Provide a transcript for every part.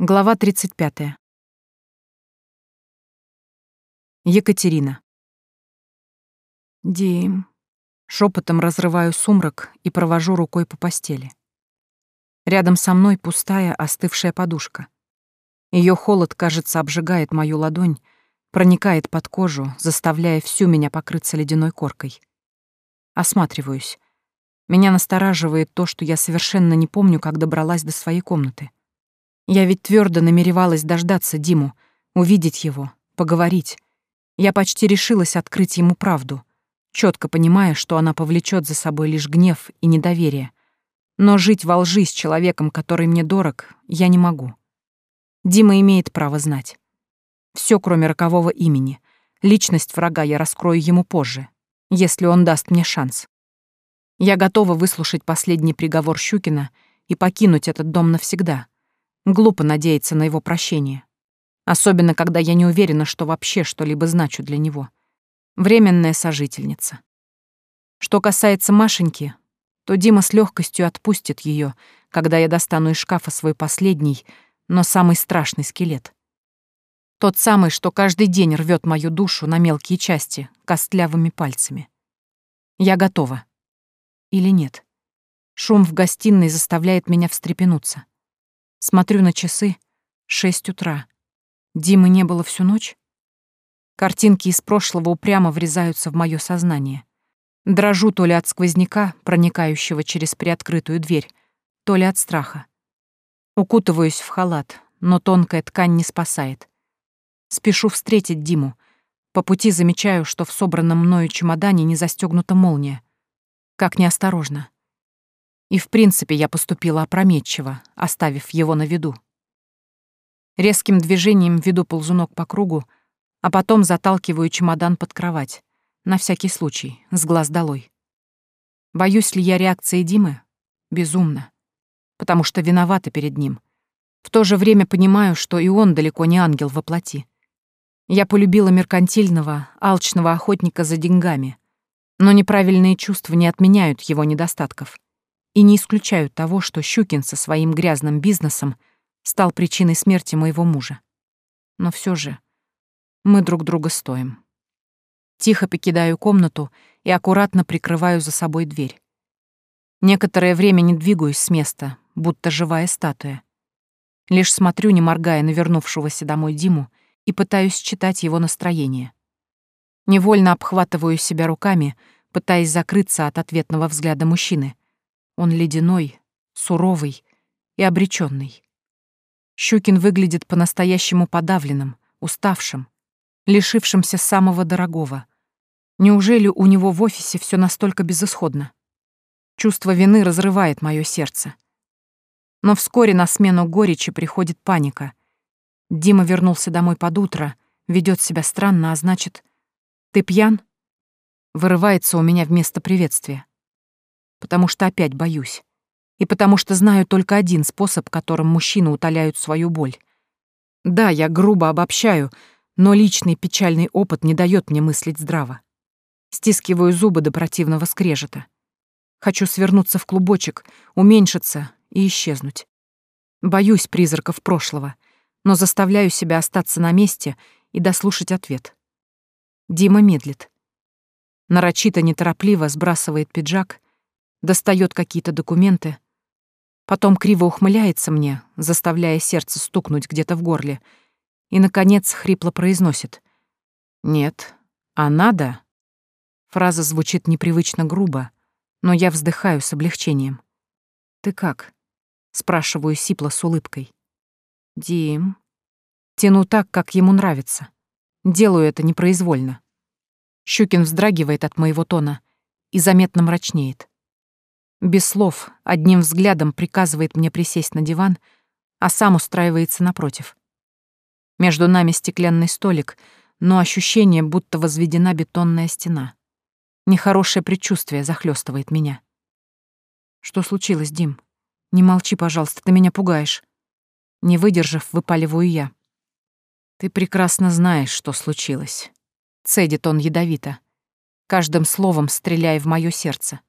Глава 35. Екатерина. Дим. Шепотом разрываю сумрак и провожу рукой по постели. Рядом со мной пустая, остывшая подушка. Ее холод, кажется, обжигает мою ладонь, проникает под кожу, заставляя всю меня покрыться ледяной коркой. Осматриваюсь. Меня настораживает то, что я совершенно не помню, как добралась до своей комнаты. Я ведь твердо намеревалась дождаться Диму, увидеть его, поговорить. Я почти решилась открыть ему правду, четко понимая, что она повлечет за собой лишь гнев и недоверие. Но жить во лжи с человеком, который мне дорог, я не могу. Дима имеет право знать. Все, кроме рокового имени. Личность врага я раскрою ему позже, если он даст мне шанс. Я готова выслушать последний приговор Щукина и покинуть этот дом навсегда — Глупо надеяться на его прощение. Особенно, когда я не уверена, что вообще что-либо значу для него. Временная сожительница. Что касается Машеньки, то Дима с легкостью отпустит ее, когда я достану из шкафа свой последний, но самый страшный скелет. Тот самый, что каждый день рвет мою душу на мелкие части, костлявыми пальцами. Я готова. Или нет? Шум в гостиной заставляет меня встрепенуться. Смотрю на часы. Шесть утра. Димы не было всю ночь. Картинки из прошлого упрямо врезаются в мое сознание. Дрожу то ли от сквозняка, проникающего через приоткрытую дверь, то ли от страха. Укутываюсь в халат, но тонкая ткань не спасает. Спешу встретить Диму. По пути замечаю, что в собранном мною чемодане не застегнута молния. Как неосторожно. И в принципе я поступила опрометчиво, оставив его на виду. Резким движением веду ползунок по кругу, а потом заталкиваю чемодан под кровать. На всякий случай, с глаз долой. Боюсь ли я реакции Димы? Безумно. Потому что виновата перед ним. В то же время понимаю, что и он далеко не ангел во плоти. Я полюбила меркантильного, алчного охотника за деньгами. Но неправильные чувства не отменяют его недостатков и не исключают того, что Щукин со своим грязным бизнесом стал причиной смерти моего мужа. Но все же мы друг друга стоим. Тихо покидаю комнату и аккуратно прикрываю за собой дверь. Некоторое время не двигаюсь с места, будто живая статуя. Лишь смотрю, не моргая на вернувшегося домой Диму, и пытаюсь читать его настроение. Невольно обхватываю себя руками, пытаясь закрыться от ответного взгляда мужчины, он ледяной, суровый и обреченный. Щукин выглядит по-настоящему подавленным, уставшим, лишившимся самого дорогого. Неужели у него в офисе все настолько безысходно? Чувство вины разрывает мое сердце. Но вскоре на смену горечи приходит паника. Дима вернулся домой под утро, ведет себя странно, а значит... «Ты пьян?» Вырывается у меня вместо приветствия потому что опять боюсь. И потому что знаю только один способ, которым мужчины утоляют свою боль. Да, я грубо обобщаю, но личный печальный опыт не дает мне мыслить здраво. Стискиваю зубы до противного скрежета. Хочу свернуться в клубочек, уменьшиться и исчезнуть. Боюсь призраков прошлого, но заставляю себя остаться на месте и дослушать ответ. Дима медлит. Нарочито неторопливо сбрасывает пиджак — достает какие-то документы. Потом криво ухмыляется мне, заставляя сердце стукнуть где-то в горле, и, наконец, хрипло произносит. «Нет, а надо?» Фраза звучит непривычно грубо, но я вздыхаю с облегчением. «Ты как?» — спрашиваю Сипла с улыбкой. «Дим...» Тяну так, как ему нравится. Делаю это непроизвольно. Щукин вздрагивает от моего тона и заметно мрачнеет. Без слов, одним взглядом приказывает мне присесть на диван, а сам устраивается напротив. Между нами стеклянный столик, но ощущение, будто возведена бетонная стена. Нехорошее предчувствие захлестывает меня. Что случилось, Дим? Не молчи, пожалуйста, ты меня пугаешь. Не выдержав, выпаливаю я. Ты прекрасно знаешь, что случилось. Цедит он ядовито, каждым словом стреляя в мое сердце.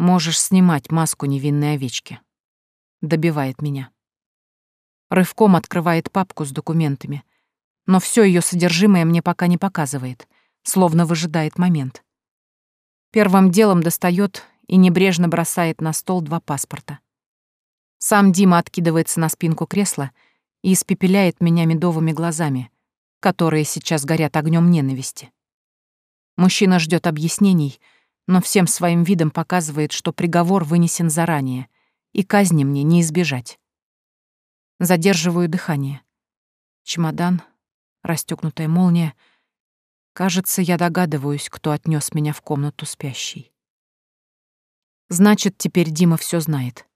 «Можешь снимать маску невинной овечки», — добивает меня. Рывком открывает папку с документами, но все ее содержимое мне пока не показывает, словно выжидает момент. Первым делом достает и небрежно бросает на стол два паспорта. Сам Дима откидывается на спинку кресла и испепеляет меня медовыми глазами, которые сейчас горят огнем ненависти. Мужчина ждет объяснений — но всем своим видом показывает, что приговор вынесен заранее, и казни мне не избежать. Задерживаю дыхание. Чемодан, расстёгнутая молния. Кажется, я догадываюсь, кто отнёс меня в комнату спящей. Значит, теперь Дима всё знает.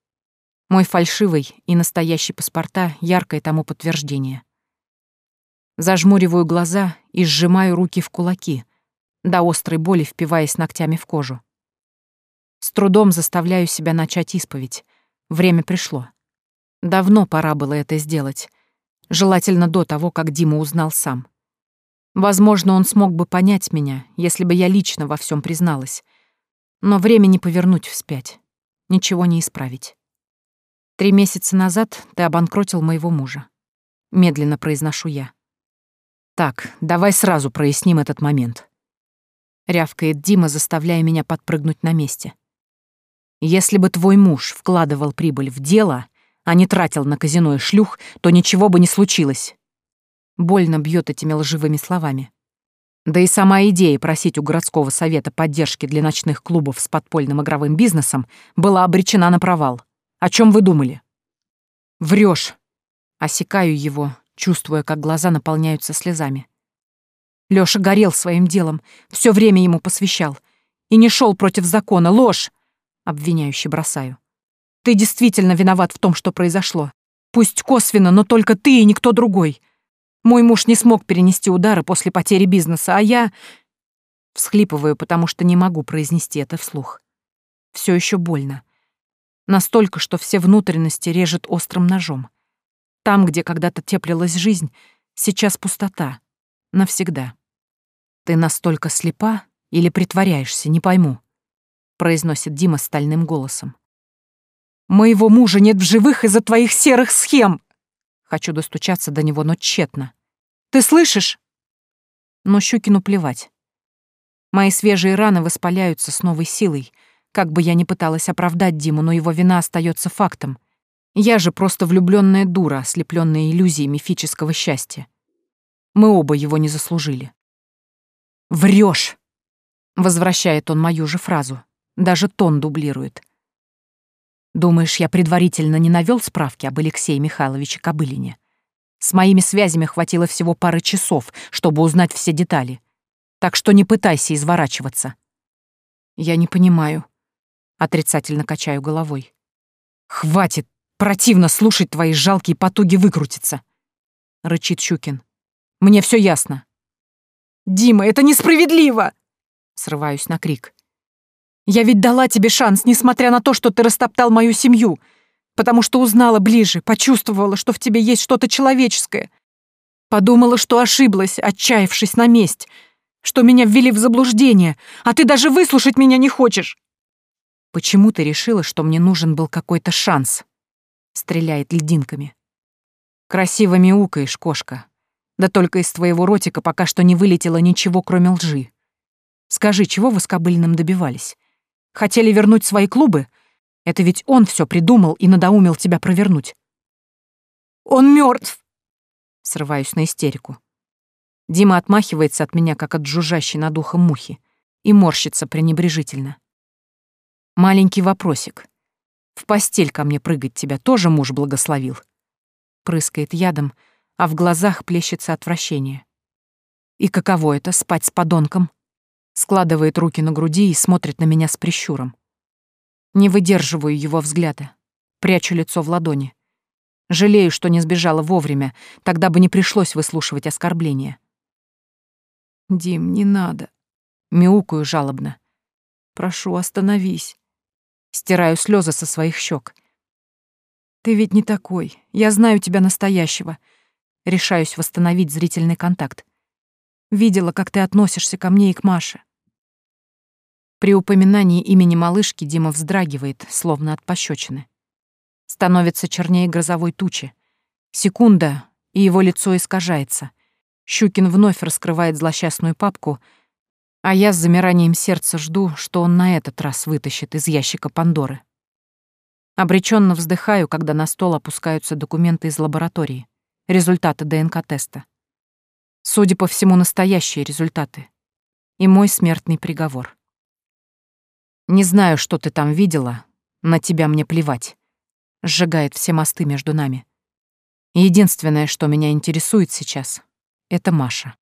Мой фальшивый и настоящий паспорта — яркое тому подтверждение. Зажмуриваю глаза и сжимаю руки в кулаки — до острой боли впиваясь ногтями в кожу. С трудом заставляю себя начать исповедь. Время пришло. Давно пора было это сделать. Желательно до того, как Дима узнал сам. Возможно, он смог бы понять меня, если бы я лично во всем призналась. Но время не повернуть вспять. Ничего не исправить. Три месяца назад ты обанкротил моего мужа. Медленно произношу я. Так, давай сразу проясним этот момент. — рявкает Дима, заставляя меня подпрыгнуть на месте. «Если бы твой муж вкладывал прибыль в дело, а не тратил на казино и шлюх, то ничего бы не случилось». Больно бьет этими лживыми словами. Да и сама идея просить у городского совета поддержки для ночных клубов с подпольным игровым бизнесом была обречена на провал. О чем вы думали? Врешь. Осекаю его, чувствуя, как глаза наполняются слезами. Лёша горел своим делом, всё время ему посвящал. И не шёл против закона. Ложь! Обвиняюще бросаю. Ты действительно виноват в том, что произошло. Пусть косвенно, но только ты и никто другой. Мой муж не смог перенести удары после потери бизнеса, а я... Всхлипываю, потому что не могу произнести это вслух. Всё ещё больно. Настолько, что все внутренности режет острым ножом. Там, где когда-то теплилась жизнь, сейчас пустота. Навсегда. «Ты настолько слепа или притворяешься, не пойму», — произносит Дима стальным голосом. «Моего мужа нет в живых из-за твоих серых схем!» Хочу достучаться до него, но тщетно. «Ты слышишь?» Но Щукину плевать. Мои свежие раны воспаляются с новой силой. Как бы я ни пыталась оправдать Диму, но его вина остается фактом. Я же просто влюбленная дура, ослепленная иллюзией мифического счастья. Мы оба его не заслужили. Врёшь! — возвращает он мою же фразу. Даже тон дублирует. «Думаешь, я предварительно не навёл справки об Алексее Михайловиче Кобылине? С моими связями хватило всего пары часов, чтобы узнать все детали. Так что не пытайся изворачиваться». «Я не понимаю», — отрицательно качаю головой. «Хватит! Противно слушать твои жалкие потуги выкрутиться!» — рычит Щукин. «Мне всё ясно!» «Дима, это несправедливо!» Срываюсь на крик. «Я ведь дала тебе шанс, несмотря на то, что ты растоптал мою семью, потому что узнала ближе, почувствовала, что в тебе есть что-то человеческое. Подумала, что ошиблась, отчаявшись на месть, что меня ввели в заблуждение, а ты даже выслушать меня не хочешь!» «Почему ты решила, что мне нужен был какой-то шанс?» Стреляет лединками. «Красиво мяукаешь, кошка», да только из твоего ротика пока что не вылетело ничего, кроме лжи. Скажи, чего вы с Кобыльным добивались? Хотели вернуть свои клубы? Это ведь он все придумал и надоумил тебя провернуть. Он мертв! Срываюсь на истерику. Дима отмахивается от меня, как от жужжащей над ухом мухи, и морщится пренебрежительно. Маленький вопросик. В постель ко мне прыгать тебя тоже муж благословил? Прыскает ядом, — а в глазах плещется отвращение. И каково это — спать с подонком? Складывает руки на груди и смотрит на меня с прищуром. Не выдерживаю его взгляда. Прячу лицо в ладони. Жалею, что не сбежала вовремя, тогда бы не пришлось выслушивать оскорбления. «Дим, не надо», — мяукаю жалобно. «Прошу, остановись». Стираю слезы со своих щек. «Ты ведь не такой. Я знаю тебя настоящего. Решаюсь восстановить зрительный контакт. Видела, как ты относишься ко мне и к Маше. При упоминании имени малышки Дима вздрагивает, словно от пощечины. Становится чернее грозовой тучи. Секунда, и его лицо искажается. Щукин вновь раскрывает злосчастную папку, а я с замиранием сердца жду, что он на этот раз вытащит из ящика Пандоры. Обреченно вздыхаю, когда на стол опускаются документы из лаборатории результаты ДНК-теста. Судя по всему, настоящие результаты. И мой смертный приговор. «Не знаю, что ты там видела, на тебя мне плевать», — сжигает все мосты между нами. Единственное, что меня интересует сейчас, — это Маша.